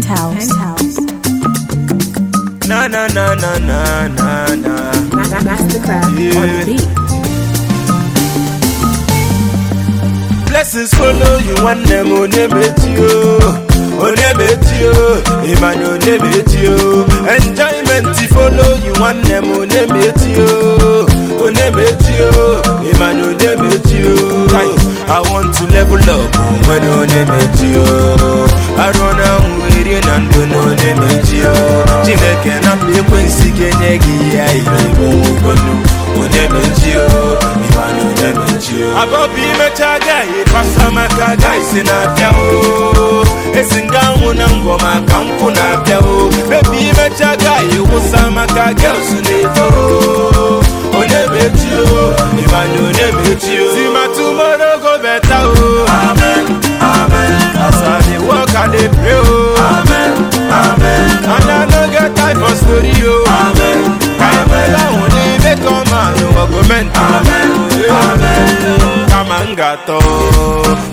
Penthauze. Na na na na na na na. Masterkraft on the beat. Blessings follow you one them oh, on you. Oh, on you, Iman on oh, you. Enjoyment follow you one them on you. On you, Iman on you. I want to level up when on you. I run mmeri na ndụ na onye na-eji chineke na mba ekwensị ga-enye gị ya iri gbogonu onye na-eji ịmana onye na-eji abọbụ imecha agaghị pasa maka agaghị si na-abịa esi nga anwụ na ngwọ maka nkwụ na-abịa bebi imecha agaghị wụsa maka gaụsụ augment amen. Amen. Kama m ga-atọ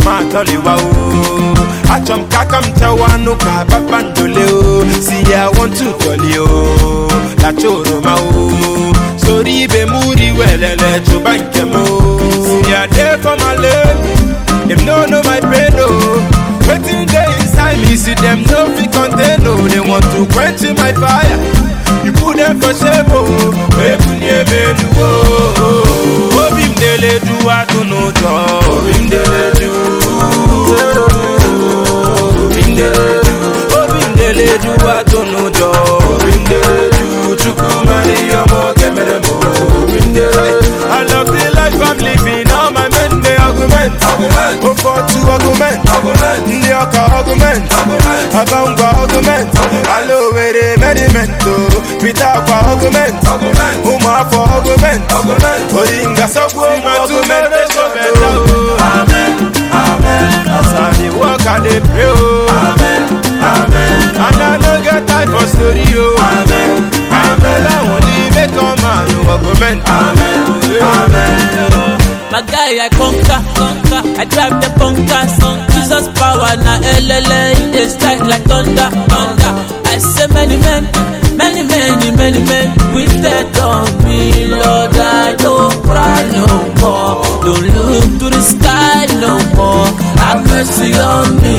ma tọliwa o achọ m ka aka m chawa anụ ka kpakpandole o si ya want to tọli o lacha oroma o soro ibe m uri welele chụba nke m o si ya dey for my lane. Dem no know my pain o wetin dey inside me see dem no fit contain o they want to quench my fire. You put dem for shame o I love the life I'm living. All my men dey argument. Ụfọdụ argument. Ndị ọka argument. Abangwa argument. Ala owere merriment o pita akwa argument. Ụmụafọ argument. Oyinga sọgbu ụmụ argumentation o amen amen as i dey work i dey pray oh. amen. Amen. And i no get time for story oh. amen. Amen. Láwọn ní make all man argument? Amen amen. I conquer, conquer. I drive the bunkers. Jesus power na LLA, they strike like thunder, thunder. I say many men, many many many men that on me, Lord. I don't cry no more. Don't look to the sky no more. Have mercy on me,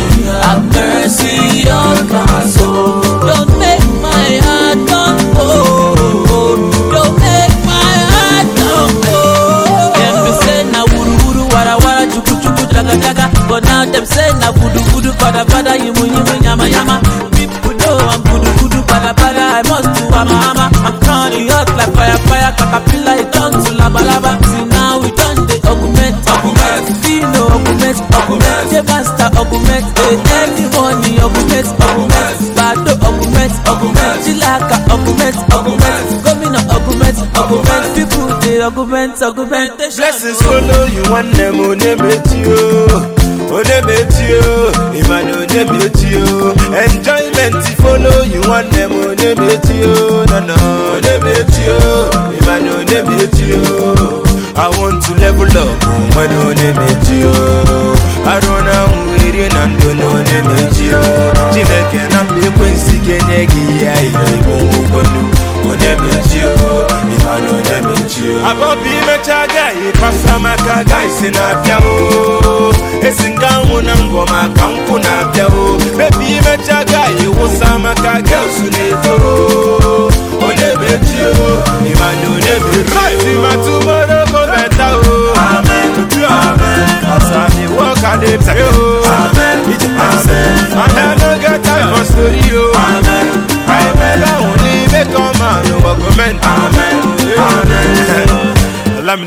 Them say na vudu vudu pada pada yimu yimu yama yama. People know I'm vudu vudu pada I must do ama ama. I'm turning hot like fire fire Caterpillar it turn to lava lava. Now we done the augment augment. Fino augment augment. The master augment eh, Every morning augment augment. Bado augment augment. Chilaka augment augment. Gómìnà augment augment. People dey augment augmentation Blessings follow you one onemechi o onemechi o Onemetiyo, Iman Onemetiyo Enjoyment follow you want them Onemetiyo, no no imanu Iman Onemetiyo I want to level up when Onemetiyo I don't know where na ndo na Onemetiyo Chineke na mbekwe nsike nye gị ya ihe bụ ụkwọnu Onemetiyo, Iman Onemetiyo Abọ bụ imecha gaghị pasa maka gaghị si na abịa mụ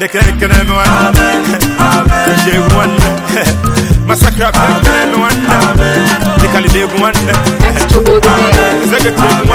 the cake and everyone. Cause you won. The Calibé